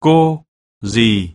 cô, gì?